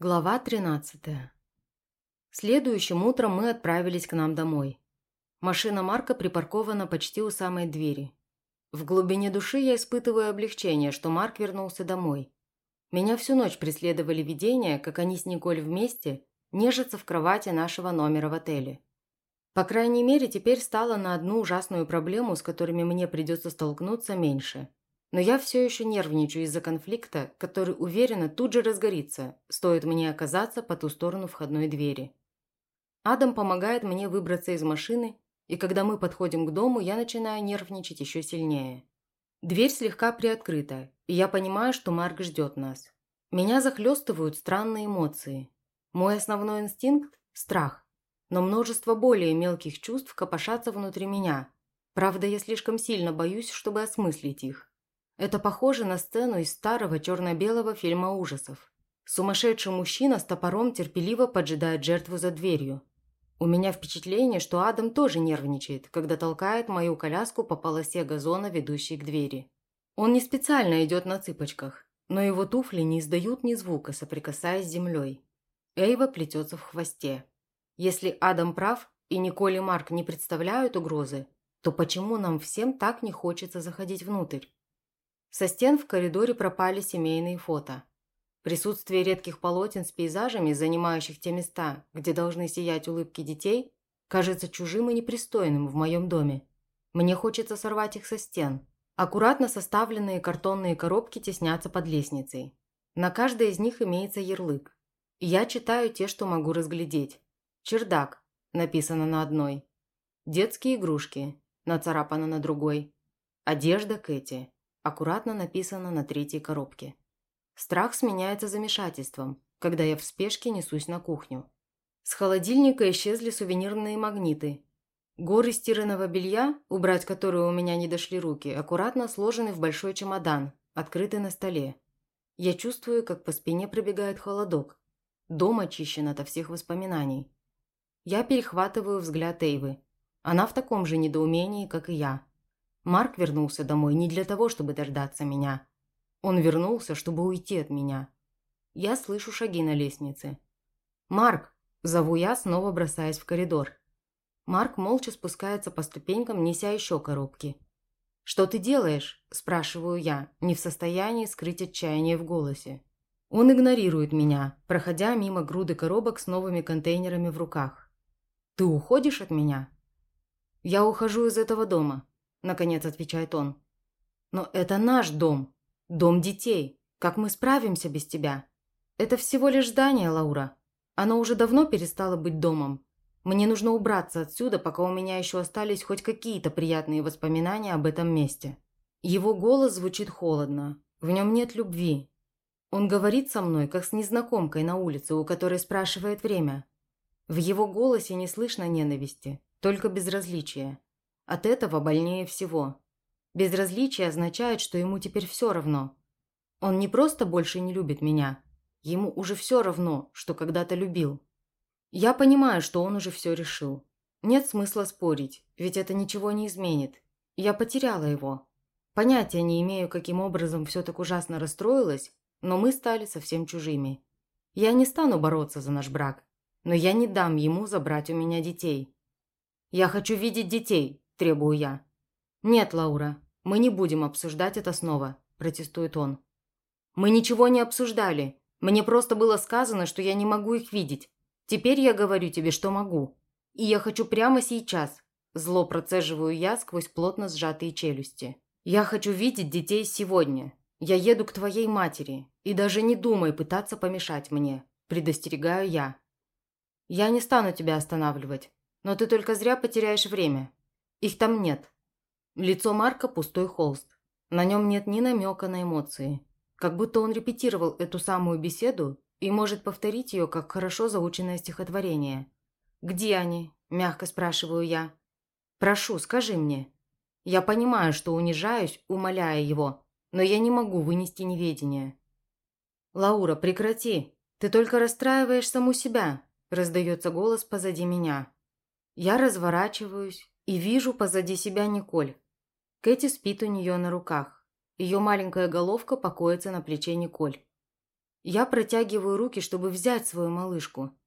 Глава 13. Следующим утром мы отправились к нам домой. Машина Марка припаркована почти у самой двери. В глубине души я испытываю облегчение, что Марк вернулся домой. Меня всю ночь преследовали видения, как они с Николь вместе нежатся в кровати нашего номера в отеле. По крайней мере, теперь стало на одну ужасную проблему, с которыми мне придется столкнуться, меньше – но я все еще нервничаю из-за конфликта, который, уверенно, тут же разгорится, стоит мне оказаться по ту сторону входной двери. Адам помогает мне выбраться из машины, и когда мы подходим к дому, я начинаю нервничать еще сильнее. Дверь слегка приоткрыта, и я понимаю, что Марк ждет нас. Меня захлестывают странные эмоции. Мой основной инстинкт – страх, но множество более мелких чувств копошатся внутри меня. Правда, я слишком сильно боюсь, чтобы осмыслить их. Это похоже на сцену из старого черно-белого фильма ужасов. Сумасшедший мужчина с топором терпеливо поджидает жертву за дверью. У меня впечатление, что Адам тоже нервничает, когда толкает мою коляску по полосе газона, ведущей к двери. Он не специально идет на цыпочках, но его туфли не издают ни звука, соприкасаясь с землей. Эйва плетется в хвосте. Если Адам прав и Николь и Марк не представляют угрозы, то почему нам всем так не хочется заходить внутрь? Со стен в коридоре пропали семейные фото. Присутствие редких полотен с пейзажами, занимающих те места, где должны сиять улыбки детей, кажется чужим и непристойным в моем доме. Мне хочется сорвать их со стен. Аккуратно составленные картонные коробки теснятся под лестницей. На каждой из них имеется ярлык. Я читаю те, что могу разглядеть. «Чердак» написано на одной. «Детские игрушки» нацарапано на другой. «Одежда Кэти» аккуратно написано на третьей коробке. Страх сменяется замешательством, когда я в спешке несусь на кухню. С холодильника исчезли сувенирные магниты. Горы стиранного белья, убрать которые у меня не дошли руки, аккуратно сложены в большой чемодан, открытый на столе. Я чувствую, как по спине пробегает холодок. Дом очищен ото всех воспоминаний. Я перехватываю взгляд Эйвы. Она в таком же недоумении, как и я. Марк вернулся домой не для того, чтобы дождаться меня. Он вернулся, чтобы уйти от меня. Я слышу шаги на лестнице. «Марк!» – зову я, снова бросаясь в коридор. Марк молча спускается по ступенькам, неся еще коробки. «Что ты делаешь?» – спрашиваю я, не в состоянии скрыть отчаяние в голосе. Он игнорирует меня, проходя мимо груды коробок с новыми контейнерами в руках. «Ты уходишь от меня?» «Я ухожу из этого дома. – наконец отвечает он. «Но это наш дом. Дом детей. Как мы справимся без тебя? Это всего лишь здание, Лаура. Оно уже давно перестало быть домом. Мне нужно убраться отсюда, пока у меня еще остались хоть какие-то приятные воспоминания об этом месте». Его голос звучит холодно. В нем нет любви. Он говорит со мной, как с незнакомкой на улице, у которой спрашивает время. В его голосе не слышно ненависти, только безразличие. От этого больнее всего. Безразличие означает, что ему теперь все равно. Он не просто больше не любит меня. Ему уже все равно, что когда-то любил. Я понимаю, что он уже все решил. Нет смысла спорить, ведь это ничего не изменит. Я потеряла его. Понятия не имею, каким образом все так ужасно расстроилось, но мы стали совсем чужими. Я не стану бороться за наш брак, но я не дам ему забрать у меня детей. Я хочу видеть детей, требую я. «Нет, Лаура, мы не будем обсуждать это снова», – протестует он. «Мы ничего не обсуждали. Мне просто было сказано, что я не могу их видеть. Теперь я говорю тебе, что могу. И я хочу прямо сейчас». Зло процеживаю я сквозь плотно сжатые челюсти. «Я хочу видеть детей сегодня. Я еду к твоей матери. И даже не думай пытаться помешать мне. Предостерегаю я. Я не стану тебя останавливать. Но ты только зря потеряешь время. Их там нет. Лицо Марка – пустой холст. На нем нет ни намека на эмоции. Как будто он репетировал эту самую беседу и может повторить ее как хорошо заученное стихотворение. «Где они?» – мягко спрашиваю я. «Прошу, скажи мне». Я понимаю, что унижаюсь, умоляя его, но я не могу вынести неведение. «Лаура, прекрати! Ты только расстраиваешь саму себя!» – раздается голос позади меня. Я разворачиваюсь и вижу позади себя Николь. Кэти спит у нее на руках. Ее маленькая головка покоится на плече Николь. Я протягиваю руки, чтобы взять свою малышку.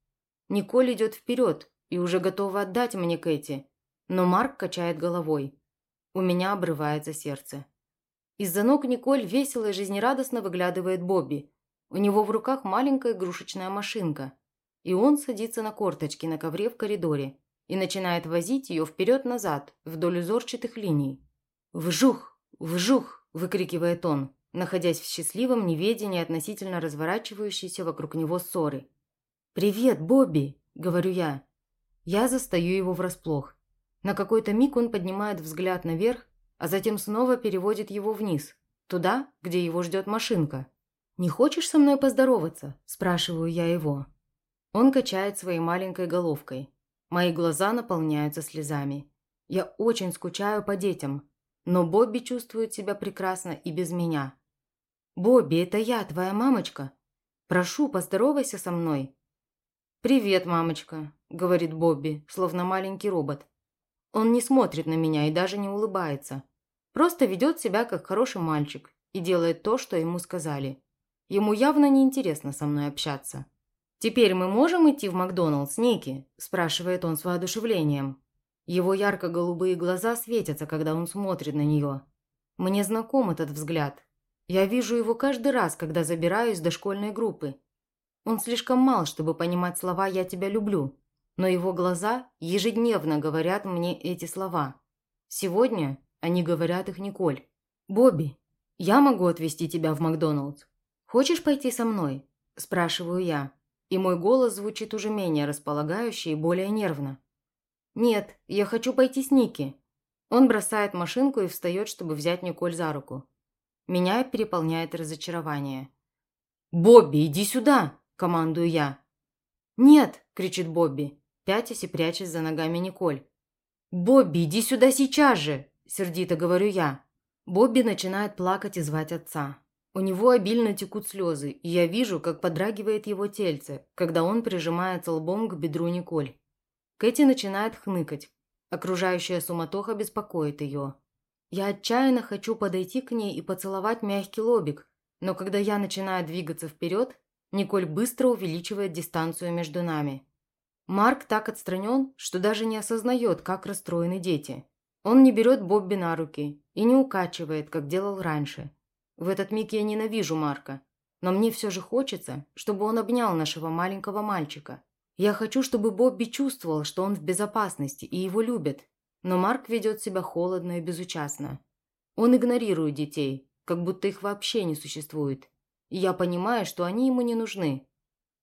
Николь идет вперед и уже готова отдать мне Кэти, но Марк качает головой. У меня обрывается сердце. Из-за ног Николь весело и жизнерадостно выглядывает Бобби. У него в руках маленькая игрушечная машинка. И он садится на корточки на ковре в коридоре и начинает возить ее вперед-назад вдоль узорчатых линий. «Вжух! Вжух!» – выкрикивает он, находясь в счастливом неведении относительно разворачивающейся вокруг него ссоры. «Привет, Бобби!» – говорю я. Я застаю его врасплох. На какой-то миг он поднимает взгляд наверх, а затем снова переводит его вниз, туда, где его ждет машинка. «Не хочешь со мной поздороваться?» – спрашиваю я его. Он качает своей маленькой головкой. Мои глаза наполняются слезами. Я очень скучаю по детям, но Бобби чувствует себя прекрасно и без меня. «Бобби, это я, твоя мамочка. Прошу, поздоровайся со мной». «Привет, мамочка», – говорит Бобби, словно маленький робот. Он не смотрит на меня и даже не улыбается. Просто ведет себя как хороший мальчик и делает то, что ему сказали. Ему явно не интересно со мной общаться. «Теперь мы можем идти в Макдоналдс, Ники?» – спрашивает он с воодушевлением. Его ярко-голубые глаза светятся, когда он смотрит на нее. Мне знаком этот взгляд. Я вижу его каждый раз, когда забираюсь до школьной группы. Он слишком мал, чтобы понимать слова «я тебя люблю», но его глаза ежедневно говорят мне эти слова. Сегодня они говорят их Николь. «Бобби, я могу отвезти тебя в Макдоналдс. Хочешь пойти со мной?» – спрашиваю я и мой голос звучит уже менее располагающе и более нервно. «Нет, я хочу пойти с Ники». Он бросает машинку и встает, чтобы взять Николь за руку. Меня переполняет разочарование. «Бобби, иди сюда!» – командую я. «Нет!» – кричит Бобби, пятясь и прячась за ногами Николь. «Бобби, иди сюда сейчас же!» – сердито говорю я. Бобби начинает плакать и звать отца. У него обильно текут слезы, и я вижу, как подрагивает его тельце, когда он прижимается лбом к бедру Николь. Кэти начинает хныкать. Окружающая суматоха беспокоит ее. Я отчаянно хочу подойти к ней и поцеловать мягкий лобик, но когда я начинаю двигаться вперед, Николь быстро увеличивает дистанцию между нами. Марк так отстранен, что даже не осознает, как расстроены дети. Он не берет Бобби на руки и не укачивает, как делал раньше. В этот миг я ненавижу Марка, но мне все же хочется, чтобы он обнял нашего маленького мальчика. Я хочу, чтобы Бобби чувствовал, что он в безопасности и его любят, но Марк ведет себя холодно и безучастно. Он игнорирует детей, как будто их вообще не существует. И я понимаю, что они ему не нужны.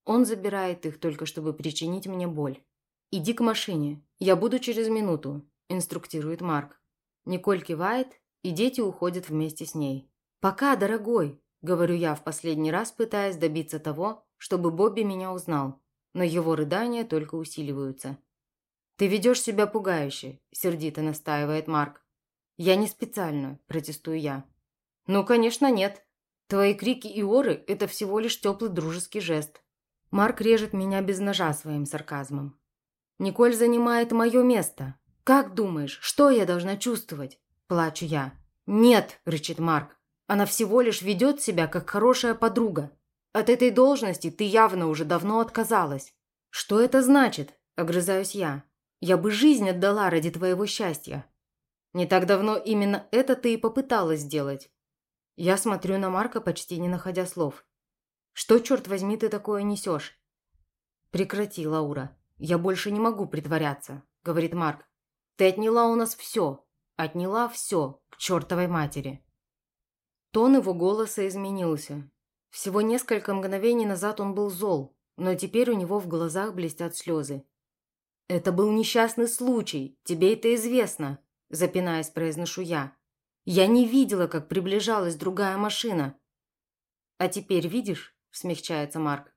Он забирает их только, чтобы причинить мне боль. «Иди к машине. Я буду через минуту», – инструктирует Марк. Николь кивает, и дети уходят вместе с ней. «Пока, дорогой», – говорю я в последний раз, пытаясь добиться того, чтобы Бобби меня узнал, но его рыдания только усиливаются. «Ты ведешь себя пугающе», – сердито настаивает Марк. «Я не специально», – протестую я. «Ну, конечно, нет. Твои крики и оры – это всего лишь теплый дружеский жест». Марк режет меня без ножа своим сарказмом. «Николь занимает мое место. Как думаешь, что я должна чувствовать?» – плачу я. «Нет», – рычит Марк. Она всего лишь ведет себя как хорошая подруга. От этой должности ты явно уже давно отказалась. Что это значит? Огрызаюсь я. Я бы жизнь отдала ради твоего счастья. Не так давно именно это ты и попыталась сделать. Я смотрю на Марка, почти не находя слов. Что, черт возьми, ты такое несешь? Прекрати, Лаура. Я больше не могу притворяться, говорит Марк. Ты отняла у нас все. Отняла все, к чертовой матери. Тон его голоса изменился. Всего несколько мгновений назад он был зол, но теперь у него в глазах блестят слезы. «Это был несчастный случай, тебе это известно», – запинаясь, произношу я. «Я не видела, как приближалась другая машина». «А теперь видишь?» – смягчается Марк.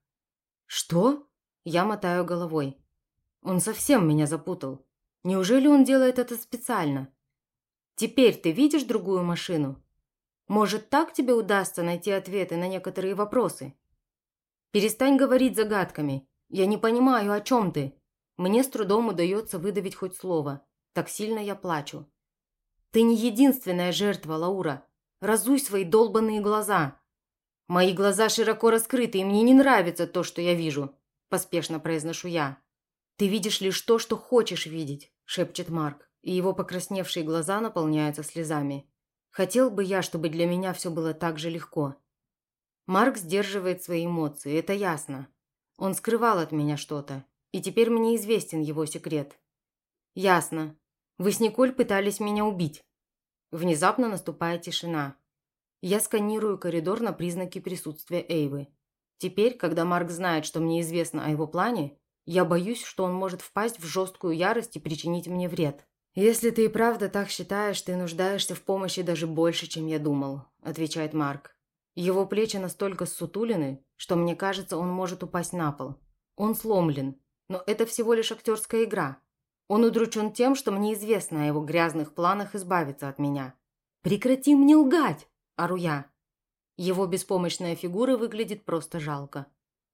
«Что?» – я мотаю головой. Он совсем меня запутал. Неужели он делает это специально? «Теперь ты видишь другую машину?» Может, так тебе удастся найти ответы на некоторые вопросы? Перестань говорить загадками. Я не понимаю, о чем ты. Мне с трудом удается выдавить хоть слово. Так сильно я плачу. Ты не единственная жертва, Лаура. Разуй свои долбанные глаза. «Мои глаза широко раскрыты, и мне не нравится то, что я вижу», – поспешно произношу я. «Ты видишь лишь то, что хочешь видеть», – шепчет Марк, и его покрасневшие глаза наполняются слезами. Хотел бы я, чтобы для меня все было так же легко. Марк сдерживает свои эмоции, это ясно. Он скрывал от меня что-то, и теперь мне известен его секрет. Ясно. Вы с Николь пытались меня убить. Внезапно наступает тишина. Я сканирую коридор на признаки присутствия Эйвы. Теперь, когда Марк знает, что мне известно о его плане, я боюсь, что он может впасть в жесткую ярость и причинить мне вред. «Если ты и правда так считаешь, ты нуждаешься в помощи даже больше, чем я думал», – отвечает Марк. Его плечи настолько ссутулены, что мне кажется, он может упасть на пол. Он сломлен, но это всего лишь актерская игра. Он удручен тем, что мне известно о его грязных планах избавиться от меня. «Прекрати мне лгать!» ору я. Его беспомощная фигура выглядит просто жалко.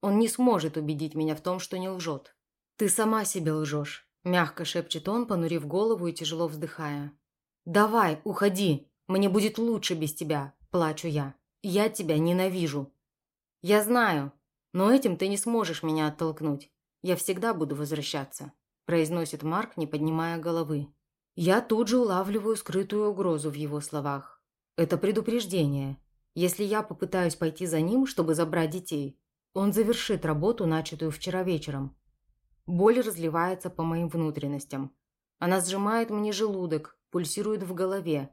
Он не сможет убедить меня в том, что не лжет. «Ты сама себе лжешь», – мягко шепчет он, понурив голову и тяжело вздыхая. «Давай, уходи, мне будет лучше без тебя», – плачу я. «Я тебя ненавижу». «Я знаю, но этим ты не сможешь меня оттолкнуть. Я всегда буду возвращаться», – произносит Марк, не поднимая головы. Я тут же улавливаю скрытую угрозу в его словах. Это предупреждение. Если я попытаюсь пойти за ним, чтобы забрать детей, он завершит работу, начатую вчера вечером. Боль разливается по моим внутренностям. Она сжимает мне желудок, пульсирует в голове.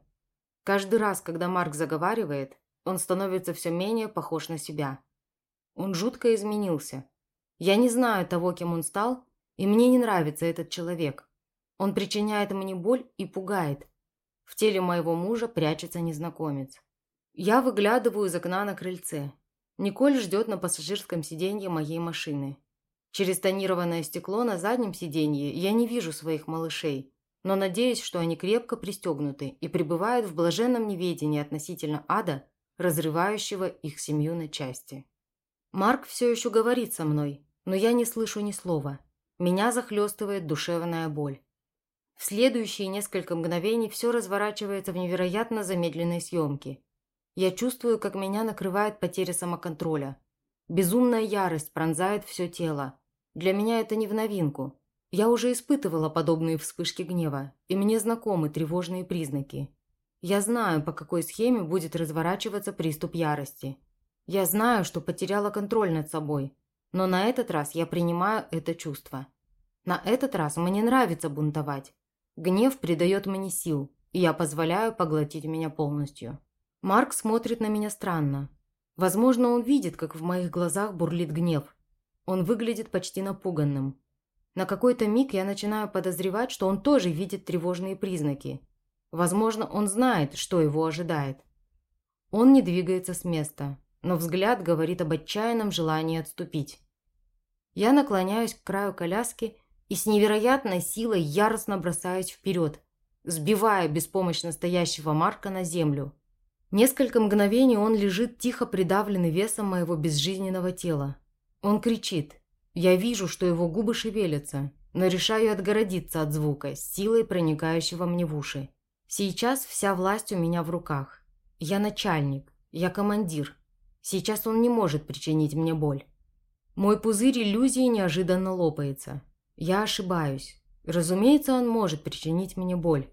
Каждый раз, когда Марк заговаривает, он становится все менее похож на себя. Он жутко изменился. Я не знаю того, кем он стал, и мне не нравится этот человек. Он причиняет мне боль и пугает. В теле моего мужа прячется незнакомец. Я выглядываю из окна на крыльце. Николь ждет на пассажирском сиденье моей машины. Через тонированное стекло на заднем сиденье я не вижу своих малышей, но надеюсь, что они крепко пристегнуты и пребывают в блаженном неведении относительно ада, разрывающего их семью на части. Марк все еще говорит со мной, но я не слышу ни слова. Меня захлестывает душевная боль. В следующие несколько мгновений все разворачивается в невероятно замедленной съемке. Я чувствую, как меня накрывает потеря самоконтроля. Безумная ярость пронзает все тело. Для меня это не в новинку. Я уже испытывала подобные вспышки гнева, и мне знакомы тревожные признаки. Я знаю, по какой схеме будет разворачиваться приступ ярости. Я знаю, что потеряла контроль над собой, но на этот раз я принимаю это чувство. На этот раз мне нравится бунтовать. Гнев придает мне сил, и я позволяю поглотить меня полностью. Марк смотрит на меня странно. Возможно, он видит, как в моих глазах бурлит гнев. Он выглядит почти напуганным. На какой-то миг я начинаю подозревать, что он тоже видит тревожные признаки. Возможно, он знает, что его ожидает. Он не двигается с места, но взгляд говорит об отчаянном желании отступить. Я наклоняюсь к краю коляски и с невероятной силой яростно бросаюсь вперед, сбивая беспомощно стоящего Марка на землю. Несколько мгновений он лежит тихо придавленный весом моего безжизненного тела. Он кричит. Я вижу, что его губы шевелятся, но решаю отгородиться от звука, силой проникающего мне в уши. Сейчас вся власть у меня в руках. Я начальник, я командир. Сейчас он не может причинить мне боль. Мой пузырь иллюзии неожиданно лопается. Я ошибаюсь. Разумеется, он может причинить мне боль.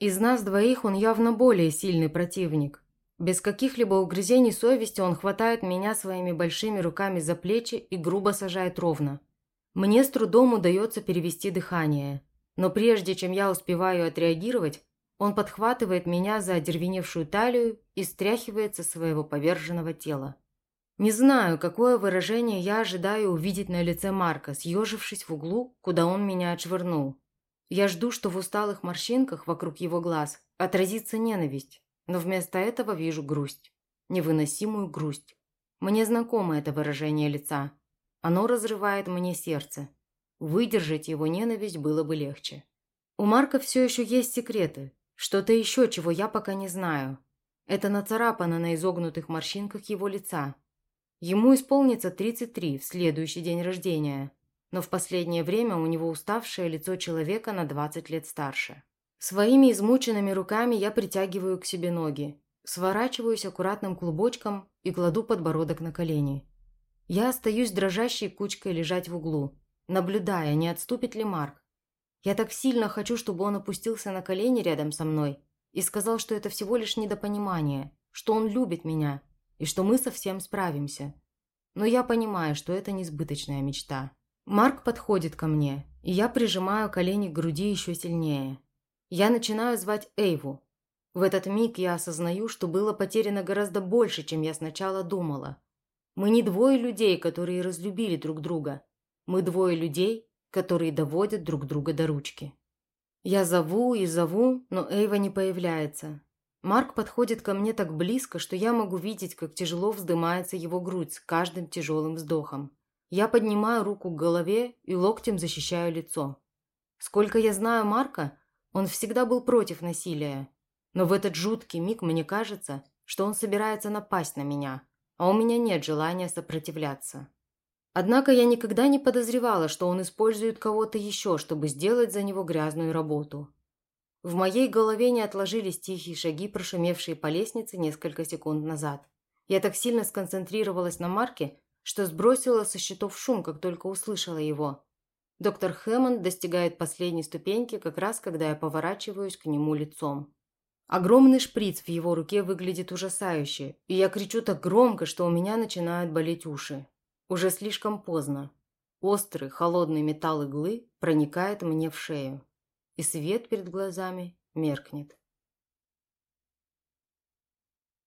Из нас двоих он явно более сильный противник. Без каких-либо угрызений совести он хватает меня своими большими руками за плечи и грубо сажает ровно. Мне с трудом удается перевести дыхание. Но прежде чем я успеваю отреагировать, он подхватывает меня за одервеневшую талию и стряхивает со своего поверженного тела. Не знаю, какое выражение я ожидаю увидеть на лице Марка, съежившись в углу, куда он меня отшвырнул. Я жду, что в усталых морщинках вокруг его глаз отразится ненависть, но вместо этого вижу грусть. Невыносимую грусть. Мне знакомо это выражение лица. Оно разрывает мне сердце. Выдержать его ненависть было бы легче. У Марка все еще есть секреты. Что-то еще, чего я пока не знаю. Это нацарапано на изогнутых морщинках его лица. Ему исполнится 33 в следующий день рождения, но в последнее время у него уставшее лицо человека на 20 лет старше. Своими измученными руками я притягиваю к себе ноги. Сворачиваюсь аккуратным клубочком и кладу подбородок на колени. Я остаюсь дрожащей кучкой лежать в углу, наблюдая, не отступит ли Марк. Я так сильно хочу, чтобы он опустился на колени рядом со мной и сказал, что это всего лишь недопонимание, что он любит меня и что мы совсем справимся. Но я понимаю, что это несбыточная мечта. Марк подходит ко мне, и я прижимаю колени к груди еще сильнее. Я начинаю звать Эйву. В этот миг я осознаю, что было потеряно гораздо больше, чем я сначала думала. Мы не двое людей, которые разлюбили друг друга. Мы двое людей, которые доводят друг друга до ручки. Я зову и зову, но Эйва не появляется. Марк подходит ко мне так близко, что я могу видеть, как тяжело вздымается его грудь с каждым тяжелым вздохом. Я поднимаю руку к голове и локтем защищаю лицо. Сколько я знаю Марка, он всегда был против насилия. Но в этот жуткий миг мне кажется, что он собирается напасть на меня, а у меня нет желания сопротивляться. Однако я никогда не подозревала, что он использует кого-то еще, чтобы сделать за него грязную работу. В моей голове не отложились тихие шаги, прошумевшие по лестнице несколько секунд назад. Я так сильно сконцентрировалась на Марке, что сбросила со счетов шум, как только услышала его. Доктор Хэммонд достигает последней ступеньки, как раз когда я поворачиваюсь к нему лицом. Огромный шприц в его руке выглядит ужасающе, и я кричу так громко, что у меня начинают болеть уши. Уже слишком поздно. Острый, холодный металл иглы проникает мне в шею, и свет перед глазами меркнет.